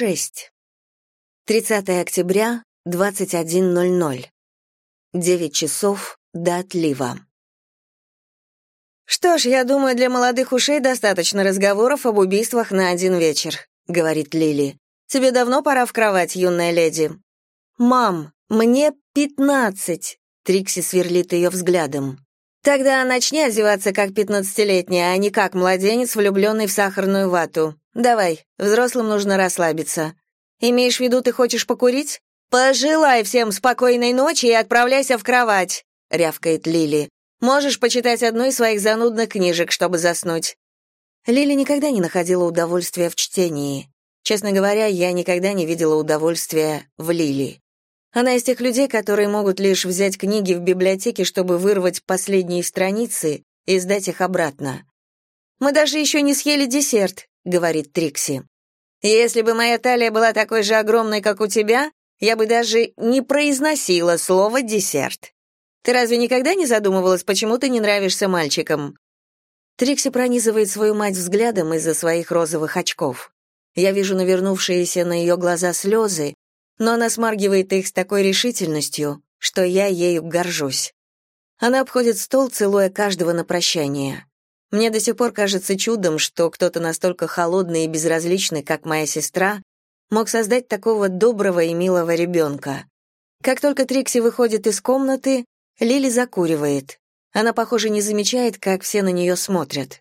6. 30 октября, 21.00. 9 часов до отлива. «Что ж, я думаю, для молодых ушей достаточно разговоров об убийствах на один вечер», — говорит Лили. «Тебе давно пора в кровать, юная леди?» «Мам, мне пятнадцать», — Трикси сверлит ее взглядом. «Тогда начни одеваться как пятнадцатилетняя, а не как младенец, влюбленный в сахарную вату. Давай, взрослым нужно расслабиться. Имеешь в виду, ты хочешь покурить? Пожелай всем спокойной ночи и отправляйся в кровать, рявкает Лили. Можешь почитать одну из своих занудных книжек, чтобы заснуть. Лили никогда не находила удовольствия в чтении. Честно говоря, я никогда не видела удовольствия в Лили. Она из тех людей, которые могут лишь взять книги в библиотеке, чтобы вырвать последние страницы и сдать их обратно. «Мы даже еще не съели десерт», — говорит Трикси. «Если бы моя талия была такой же огромной, как у тебя, я бы даже не произносила слово «десерт». Ты разве никогда не задумывалась, почему ты не нравишься мальчикам?» Трикси пронизывает свою мать взглядом из-за своих розовых очков. Я вижу навернувшиеся на ее глаза слезы, но она смаргивает их с такой решительностью, что я ею горжусь. Она обходит стол, целуя каждого на прощание. Мне до сих пор кажется чудом, что кто-то настолько холодный и безразличный, как моя сестра, мог создать такого доброго и милого ребенка. Как только Трикси выходит из комнаты, Лили закуривает. Она, похоже, не замечает, как все на нее смотрят.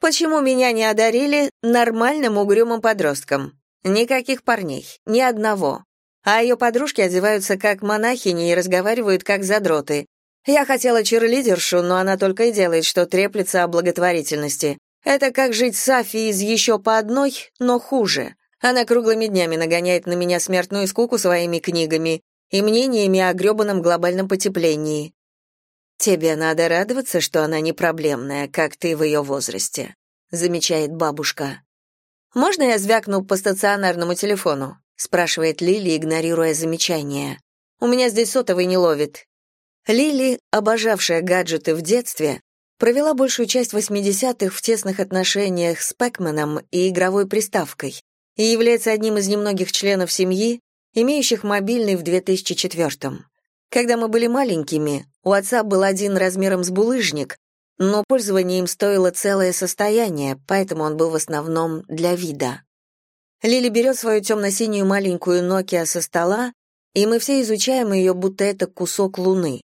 «Почему меня не одарили нормальным угрюмым подростком? Никаких парней, ни одного. А ее подружки одеваются как монахини и разговаривают как задроты. Я хотела черлидершу, но она только и делает, что треплется о благотворительности. Это как жить с Афи из еще по одной, но хуже. Она круглыми днями нагоняет на меня смертную скуку своими книгами и мнениями о грёбаном глобальном потеплении. «Тебе надо радоваться, что она не проблемная, как ты в ее возрасте», — замечает бабушка. «Можно я звякну по стационарному телефону?» — спрашивает Лили, игнорируя замечание. «У меня здесь сотовый не ловит. Лили, обожавшая гаджеты в детстве, провела большую часть 80-х в тесных отношениях с Пэкманом и игровой приставкой и является одним из немногих членов семьи, имеющих мобильный в 2004-м. Когда мы были маленькими, у отца был один размером с булыжник, но пользование им стоило целое состояние, поэтому он был в основном для вида. Лили берет свою темно-синюю маленькую Nokia со стола, и мы все изучаем ее, будто это кусок луны.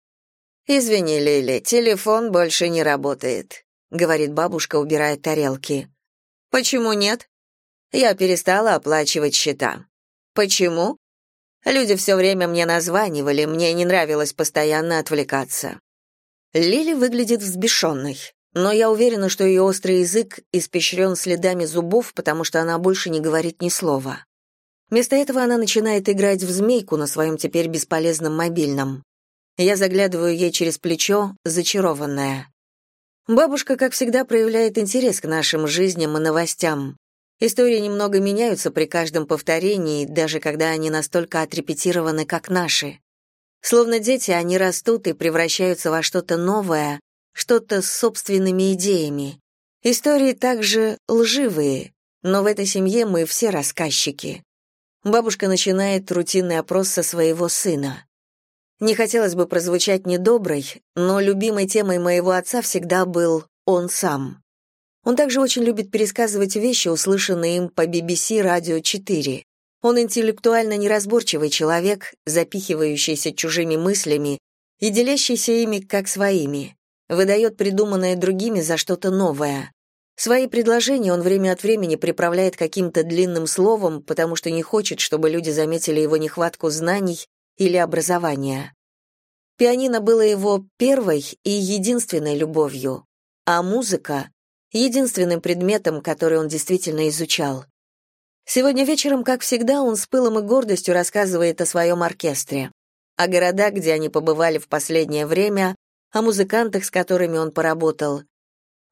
«Извини, Лили, телефон больше не работает», — говорит бабушка, убирая тарелки. «Почему нет?» «Я перестала оплачивать счета». «Почему?» Люди все время мне названивали, мне не нравилось постоянно отвлекаться. Лили выглядит взбешенной, но я уверена, что ее острый язык испещрен следами зубов, потому что она больше не говорит ни слова. Вместо этого она начинает играть в змейку на своем теперь бесполезном мобильном. Я заглядываю ей через плечо, зачарованная. Бабушка, как всегда, проявляет интерес к нашим жизням и новостям. Истории немного меняются при каждом повторении, даже когда они настолько отрепетированы, как наши. Словно дети, они растут и превращаются во что-то новое, что-то с собственными идеями. Истории также лживые, но в этой семье мы все рассказчики. Бабушка начинает рутинный опрос со своего сына. Не хотелось бы прозвучать недоброй, но любимой темой моего отца всегда был он сам. Он также очень любит пересказывать вещи, услышанные им по BBC Радио 4. Он интеллектуально неразборчивый человек, запихивающийся чужими мыслями и делящийся ими как своими. Выдает придуманное другими за что-то новое. Свои предложения он время от времени приправляет каким-то длинным словом, потому что не хочет, чтобы люди заметили его нехватку знаний или образования. Пианино было его первой и единственной любовью, а музыка — единственным предметом, который он действительно изучал. Сегодня вечером, как всегда, он с пылом и гордостью рассказывает о своем оркестре, о городах, где они побывали в последнее время, о музыкантах, с которыми он поработал.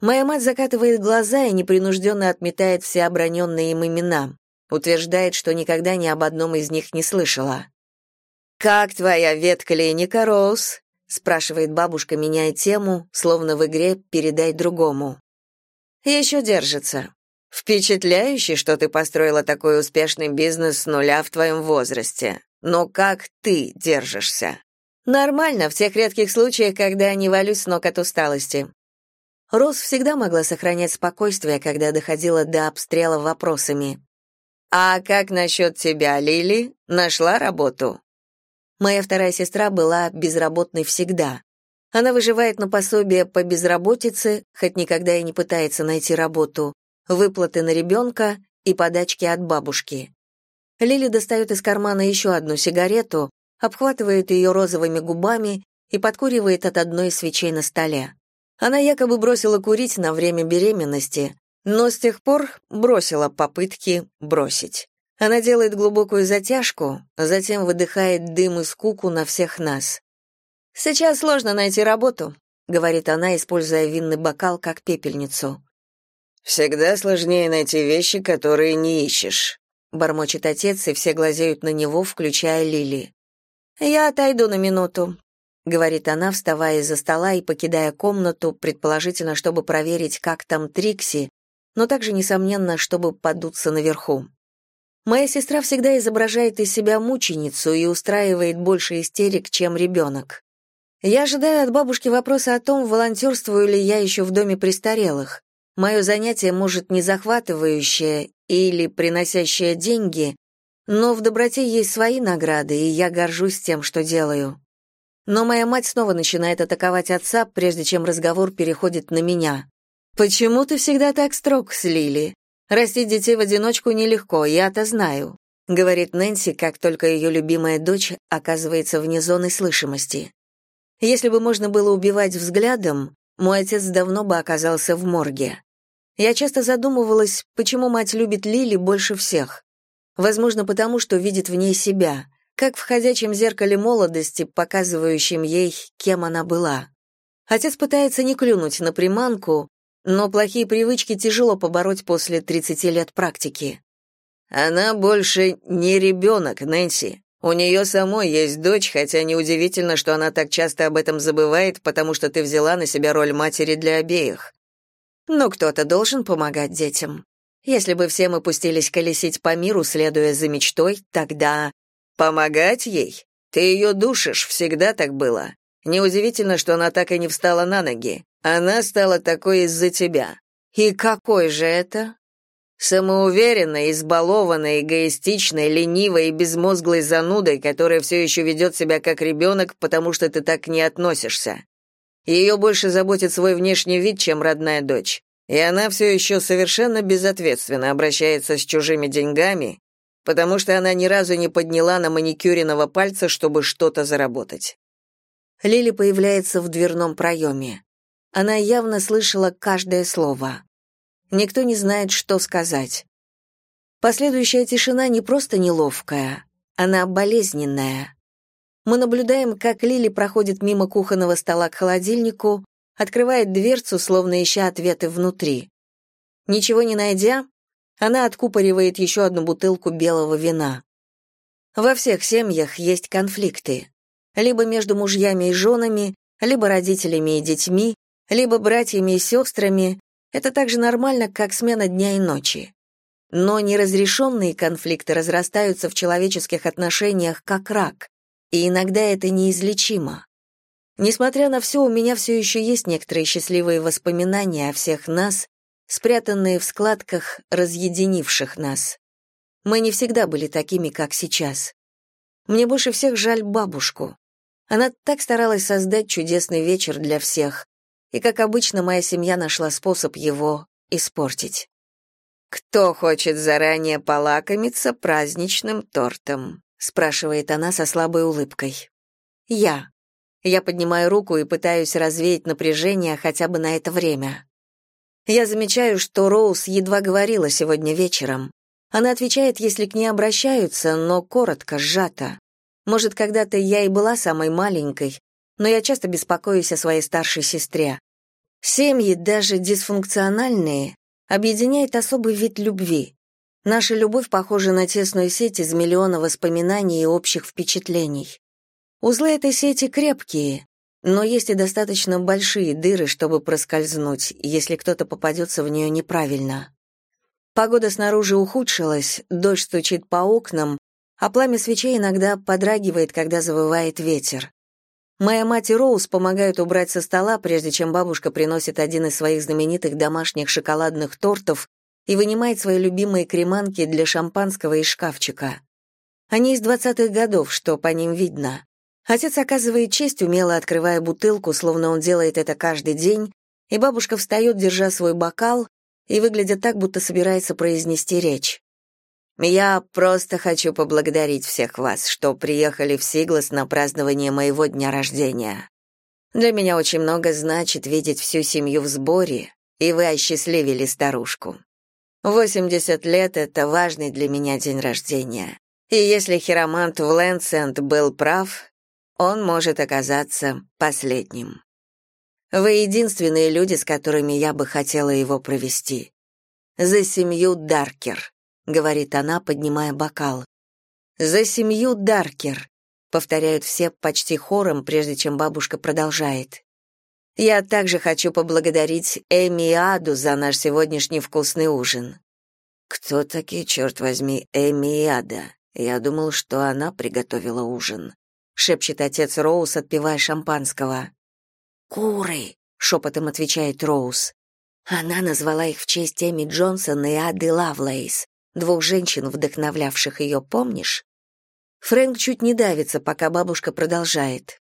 Моя мать закатывает глаза и непринужденно отметает все оброненные им имена, утверждает, что никогда ни об одном из них не слышала. «Как твоя ветклиника, Роуз?» — спрашивает бабушка, меняя тему, словно в игре «передай другому». «Еще держится. Впечатляюще, что ты построила такой успешный бизнес с нуля в твоем возрасте. Но как ты держишься? Нормально, в тех редких случаях, когда я не валюсь с ног от усталости. Роз всегда могла сохранять спокойствие, когда доходила до обстрела вопросами. «А как насчет тебя, Лили? Нашла работу?» Моя вторая сестра была безработной всегда. Она выживает на пособие по безработице, хоть никогда и не пытается найти работу, выплаты на ребенка и подачки от бабушки. Лили достает из кармана еще одну сигарету, обхватывает ее розовыми губами и подкуривает от одной из свечей на столе. Она якобы бросила курить на время беременности, но с тех пор бросила попытки бросить. Она делает глубокую затяжку, затем выдыхает дым и скуку на всех нас. «Сейчас сложно найти работу», — говорит она, используя винный бокал как пепельницу. «Всегда сложнее найти вещи, которые не ищешь», — бормочет отец, и все глазеют на него, включая Лили. «Я отойду на минуту», — говорит она, вставая из-за стола и покидая комнату, предположительно, чтобы проверить, как там Трикси, но также, несомненно, чтобы подуться наверху. Моя сестра всегда изображает из себя мученицу и устраивает больше истерик, чем ребенок. Я ожидаю от бабушки вопроса о том, волонтерствую ли я еще в доме престарелых. Мое занятие может не захватывающее или приносящее деньги, но в доброте есть свои награды, и я горжусь тем, что делаю. Но моя мать снова начинает атаковать отца, прежде чем разговор переходит на меня. «Почему ты всегда так строг с Лили? Растить детей в одиночку нелегко, я-то знаю», говорит Нэнси, как только ее любимая дочь оказывается вне зоны слышимости. Если бы можно было убивать взглядом, мой отец давно бы оказался в морге. Я часто задумывалась, почему мать любит Лили больше всех. Возможно, потому что видит в ней себя, как в ходячем зеркале молодости, показывающем ей, кем она была. Отец пытается не клюнуть на приманку, но плохие привычки тяжело побороть после 30 лет практики. Она больше не ребенок, Нэнси. У нее самой есть дочь, хотя неудивительно, что она так часто об этом забывает, потому что ты взяла на себя роль матери для обеих. Но кто-то должен помогать детям. Если бы все мы пустились колесить по миру, следуя за мечтой, тогда... Помогать ей? Ты ее душишь, всегда так было. Неудивительно, что она так и не встала на ноги. Она стала такой из-за тебя. И какой же это? Самоуверенной, избалованной, эгоистичной, ленивой и безмозглой занудой, которая все еще ведет себя как ребенок, потому что ты так не относишься. Ее больше заботит свой внешний вид, чем родная дочь. И она все еще совершенно безответственно обращается с чужими деньгами, потому что она ни разу не подняла на маникюренного пальца, чтобы что-то заработать. Лили появляется в дверном проеме. Она явно слышала каждое слово. Никто не знает, что сказать. Последующая тишина не просто неловкая, она болезненная. Мы наблюдаем, как Лили проходит мимо кухонного стола к холодильнику, открывает дверцу, словно ища ответы внутри. Ничего не найдя, она откупоривает еще одну бутылку белого вина. Во всех семьях есть конфликты. Либо между мужьями и женами, либо родителями и детьми, либо братьями и сестрами. Это так же нормально, как смена дня и ночи. Но неразрешенные конфликты разрастаются в человеческих отношениях как рак, и иногда это неизлечимо. Несмотря на все, у меня все еще есть некоторые счастливые воспоминания о всех нас, спрятанные в складках, разъединивших нас. Мы не всегда были такими, как сейчас. Мне больше всех жаль бабушку. Она так старалась создать чудесный вечер для всех, и, как обычно, моя семья нашла способ его испортить. «Кто хочет заранее полакомиться праздничным тортом?» спрашивает она со слабой улыбкой. Я. Я поднимаю руку и пытаюсь развеять напряжение хотя бы на это время. Я замечаю, что Роуз едва говорила сегодня вечером. Она отвечает, если к ней обращаются, но коротко, сжато. Может, когда-то я и была самой маленькой, но я часто беспокоюсь о своей старшей сестре. Семьи, даже дисфункциональные, объединяет особый вид любви. Наша любовь похожа на тесную сеть из миллиона воспоминаний и общих впечатлений. Узлы этой сети крепкие, но есть и достаточно большие дыры, чтобы проскользнуть, если кто-то попадется в нее неправильно. Погода снаружи ухудшилась, дождь стучит по окнам, а пламя свечей иногда подрагивает, когда завывает ветер. Моя мать и Роуз помогают убрать со стола, прежде чем бабушка приносит один из своих знаменитых домашних шоколадных тортов и вынимает свои любимые креманки для шампанского из шкафчика. Они из двадцатых годов, что по ним видно. Отец оказывает честь, умело открывая бутылку, словно он делает это каждый день, и бабушка встает, держа свой бокал, и выглядит так, будто собирается произнести речь. «Я просто хочу поблагодарить всех вас, что приехали в Сиглас на празднование моего дня рождения. Для меня очень много значит видеть всю семью в сборе, и вы осчастливили старушку. 80 лет — это важный для меня день рождения. И если хиромант в Лэнсенд был прав, он может оказаться последним. Вы единственные люди, с которыми я бы хотела его провести. За семью Даркер, говорит она, поднимая бокал. За семью Даркер, повторяют все почти хором, прежде чем бабушка продолжает. Я также хочу поблагодарить Эми и Аду за наш сегодняшний вкусный ужин. Кто такие, черт возьми, Эми и Ада? Я думал, что она приготовила ужин, шепчет отец Роуз, отпивая шампанского. «Куры», — шепотом отвечает Роуз. Она назвала их в честь Эми Джонсон и Ады Лавлейс, двух женщин, вдохновлявших ее, помнишь? Фрэнк чуть не давится, пока бабушка продолжает.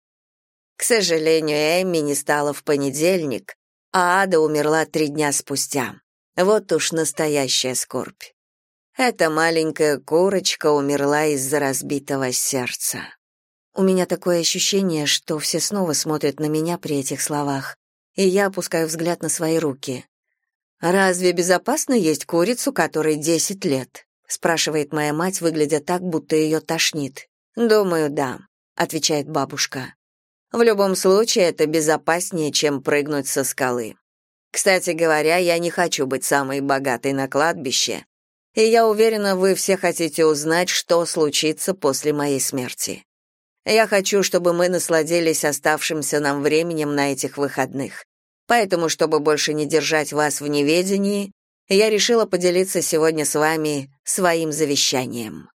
К сожалению, Эми не стала в понедельник, а Ада умерла три дня спустя. Вот уж настоящая скорбь. Эта маленькая курочка умерла из-за разбитого сердца. У меня такое ощущение, что все снова смотрят на меня при этих словах, и я опускаю взгляд на свои руки. «Разве безопасно есть курицу, которой десять лет?» — спрашивает моя мать, выглядя так, будто ее тошнит. «Думаю, да», — отвечает бабушка. «В любом случае, это безопаснее, чем прыгнуть со скалы. Кстати говоря, я не хочу быть самой богатой на кладбище, и я уверена, вы все хотите узнать, что случится после моей смерти. Я хочу, чтобы мы насладились оставшимся нам временем на этих выходных. Поэтому, чтобы больше не держать вас в неведении, я решила поделиться сегодня с вами своим завещанием.